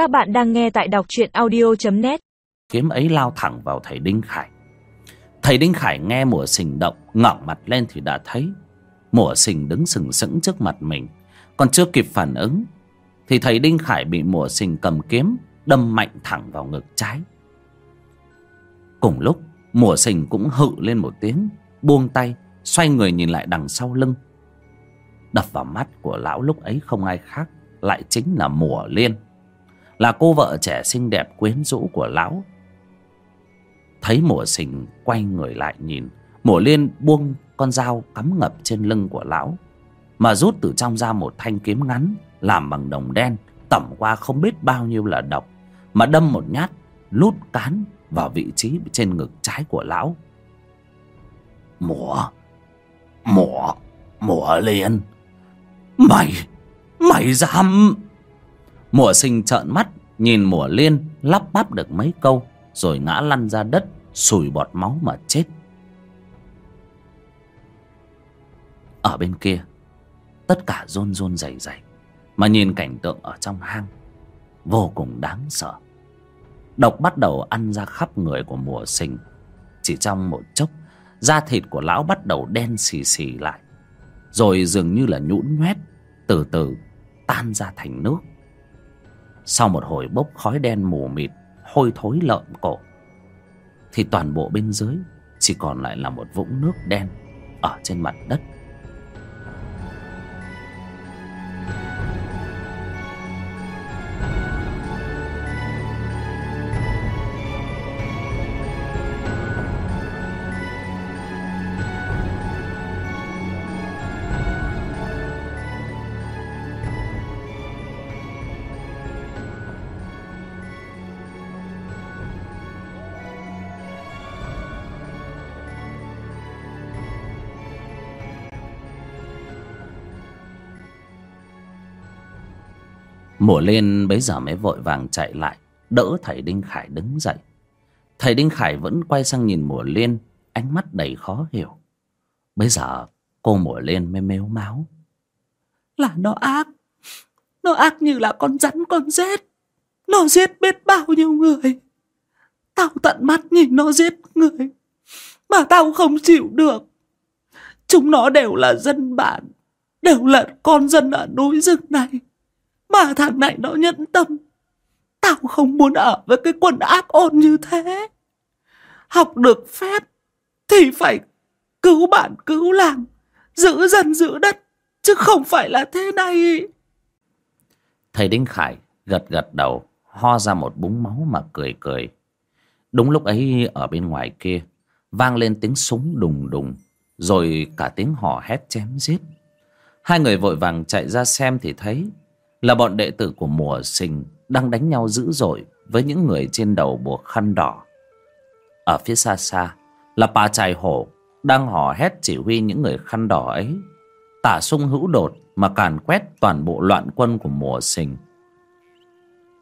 Các bạn đang nghe tại đọc truyện audio.net Kiếm ấy lao thẳng vào thầy Đinh Khải. Thầy Đinh Khải nghe mùa sình động, ngẩng mặt lên thì đã thấy Mùa sình đứng sừng sững trước mặt mình. Còn chưa kịp phản ứng, Thì thầy Đinh Khải bị mùa sình cầm kiếm Đâm mạnh thẳng vào ngực trái. Cùng lúc, Mùa sình cũng hự lên một tiếng, Buông tay, Xoay người nhìn lại đằng sau lưng. Đập vào mắt của lão lúc ấy không ai khác, Lại chính là mùa liên. Là cô vợ trẻ xinh đẹp quyến rũ của lão. Thấy mùa sình quay người lại nhìn, Mùa liên buông con dao cắm ngập trên lưng của lão, Mà rút từ trong ra một thanh kiếm ngắn Làm bằng đồng đen, Tẩm qua không biết bao nhiêu là độc, Mà đâm một nhát, Lút cán vào vị trí trên ngực trái của lão. Mùa Mùa Mùa liên, Mày Mày dám Mùa sinh trợn mắt, Nhìn mùa liên, lắp bắp được mấy câu, Rồi ngã lăn ra đất Sùi bọt máu mà chết. Ở bên kia, Tất cả rôn rôn dày dày Mà nhìn cảnh tượng ở trong hang, Vô cùng đáng sợ. Độc bắt đầu ăn ra khắp người của mùa sinh. Chỉ trong một chốc, Da thịt của lão bắt đầu đen xì xì lại, Rồi dường như là nhũn nhoét Từ từ tan ra thành nước. Sau một hồi bốc khói đen mù mịt, Hôi thối lợn cổ Thì toàn bộ bên dưới Chỉ còn lại là một vũng nước đen Ở trên mặt đất. Mùa lên bấy giờ mới vội vàng chạy lại. Đỡ thầy Đinh Khải đứng dậy. Thầy Đinh Khải vẫn quay sang nhìn mùa liên Ánh mắt đầy khó hiểu. Bây giờ, cô mùa liên mới mếu máu Là nó ác. Nó ác như là con rắn con rết. Nó giết biết bao nhiêu người. Tao tận mắt nhìn nó giết người, Mà tao không chịu được. Chúng nó đều là dân bản, Đều là con dân ở núi rừng này mà thằng này nó nhẫn tâm. Tao không muốn ở với cái quần ác ôn như thế. Học được phép Thì phải cứu bản cứu làng, Giữ dân, giữ đất, Chứ không phải là thế này. Thầy Đinh Khải gật gật đầu, Ho ra một búng máu mà cười cười. Đúng lúc ấy ở bên ngoài kia, Vang lên tiếng súng đùng đùng, Rồi cả tiếng hò hét chém giết. Hai người vội vàng chạy ra xem thì thấy là bọn đệ tử của mùa sinh đang đánh nhau dữ dội với những người trên đầu buộc khăn đỏ. Ở phía xa xa là bà trài hổ đang hò hét chỉ huy những người khăn đỏ ấy. Tả sung hữu đột mà càn quét toàn bộ loạn quân của mùa sinh.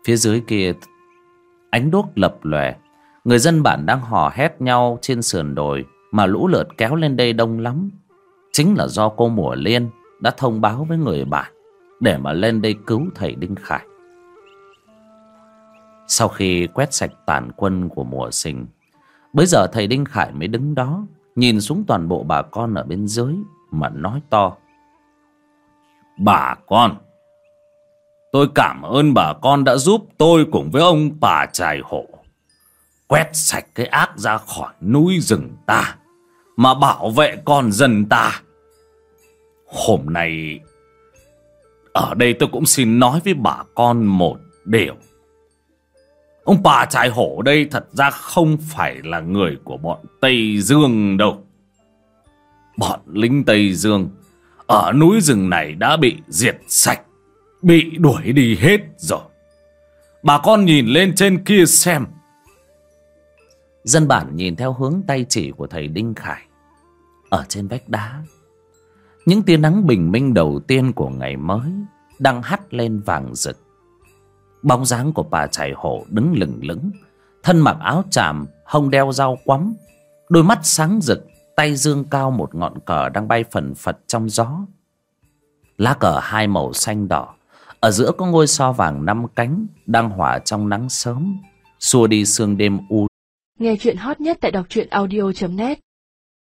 Phía dưới kia ánh đuốc lập lòe, người dân bản đang hò hét nhau trên sườn đồi mà lũ lượt kéo lên đây đông lắm. Chính là do cô mùa liên đã thông báo với người bản để mà lên đây cứu thầy Đinh Khải. Sau khi quét sạch tàn quân của mùa sinh, bây giờ thầy Đinh Khải mới đứng đó, nhìn xuống toàn bộ bà con ở bên dưới mà nói to. Bà con, tôi cảm ơn bà con đã giúp tôi cùng với ông bà trài hộ quét sạch cái ác ra khỏi núi rừng ta mà bảo vệ con dân ta. Hôm nay ở đây tôi cũng xin nói với bà con một điều. Ông bà trại hổ đây thật ra không phải là người của bọn Tây Dương đâu. Bọn lính Tây Dương ở núi rừng này đã bị diệt sạch, bị đuổi đi hết rồi. Bà con nhìn lên trên kia xem. Dân bản nhìn theo hướng tay chỉ của thầy Đinh Khải. Ở trên vách đá những tia nắng bình minh đầu tiên của ngày mới đang hắt lên vàng rực. Bóng dáng của bà chài hổ đứng lừng lững, thân mặc áo tràm hông đeo dao quắm, đôi mắt sáng rực, tay dương cao một ngọn cờ đang bay phần phật trong gió. Lá cờ hai màu xanh đỏ, ở giữa có ngôi sao vàng năm cánh đang hỏa trong nắng sớm, xua đi sương đêm u. Nghe chuyện hot nhất tại đọc truyện audio.net